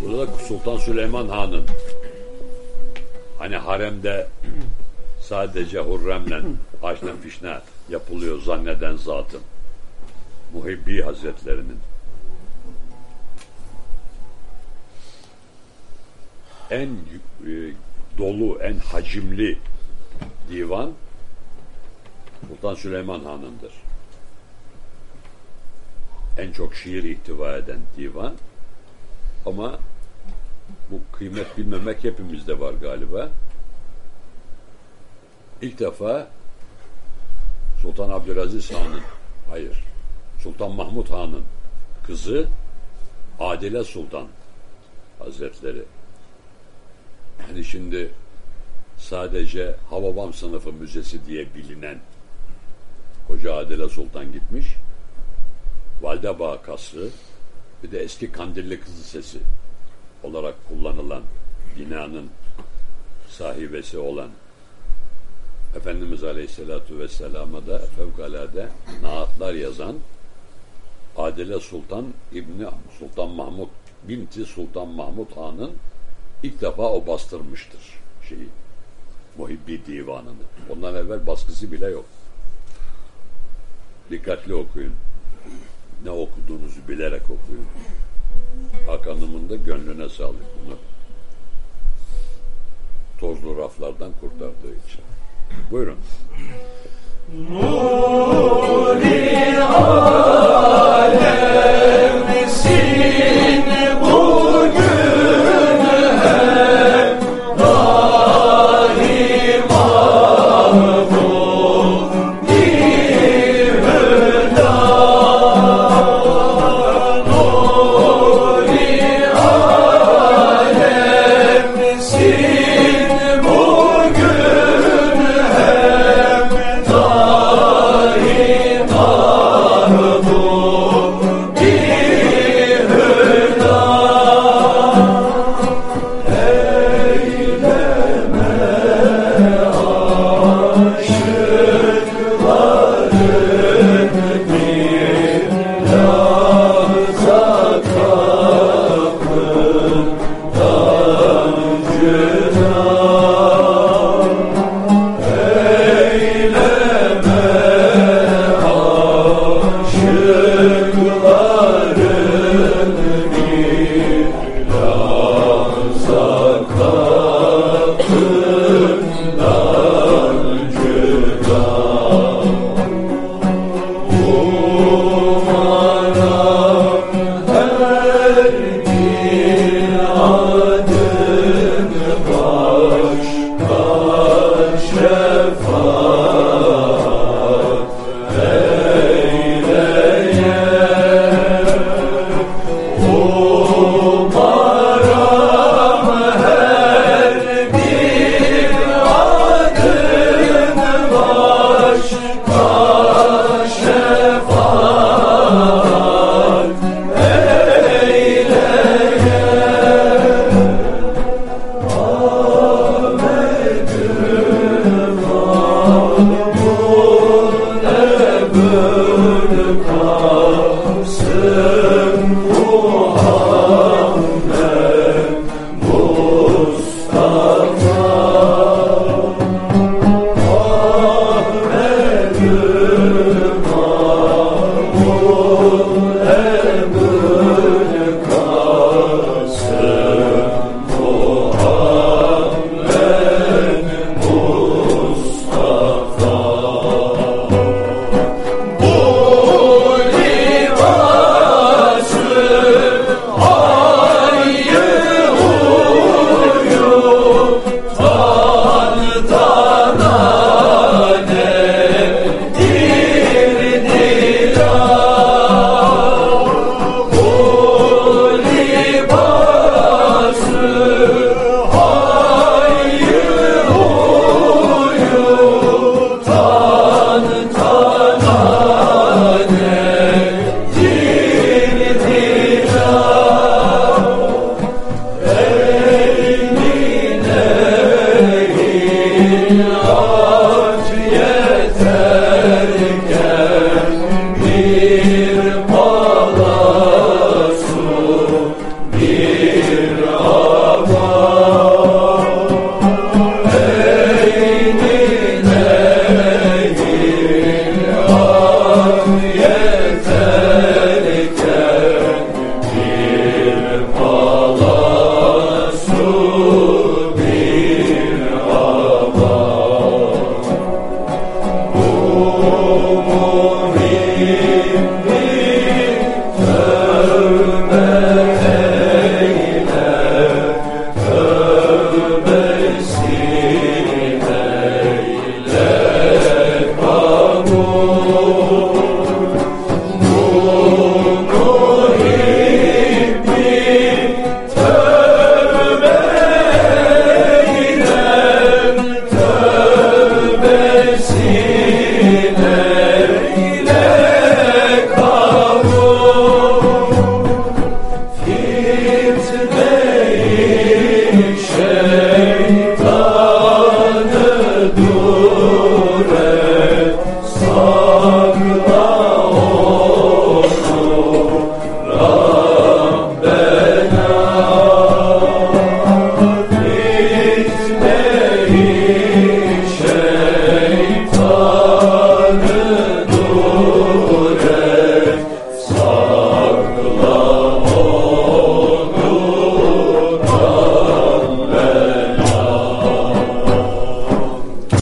Burada Sultan Süleyman Han'ın hani haremde sadece Hurrem'le aşna fişne yapılıyor zanneden zatın. Muhibbi Hazretlerinin en e, dolu, en hacimli divan Sultan Süleyman Han'ındır. En çok şiir ihtiva eden divan. Ama bu kıymet bilmemek hepimizde var galiba. İlk defa Sultan Abdülaziz Han'ın, hayır, Sultan Mahmud Han'ın kızı Adile Sultan Hazretleri. Yani şimdi sadece Hababam sınıfı müzesi diye bilinen Koca Adile Sultan gitmiş. Validebağ Kasrı bir de eski Kandilli Kızı Sesi olarak kullanılan binanın sahibesi olan Efendimiz Aleyhisselatü Vesselam'a da fevkalade naatlar yazan Adile Sultan İbni Sultan Mahmud binti Sultan Mahmud Han'ın ilk defa o bastırmıştır şeyi Muhibbi Divanı'nı. Ondan evvel baskısı bile yok. Dikkatli okuyun. Ne okuduğunuzu bilerek okuyun. Hakan'ımın da gönlüne sağlık bunu. Tozlu raflardan kurtardığı için. Buyurun. See. Shri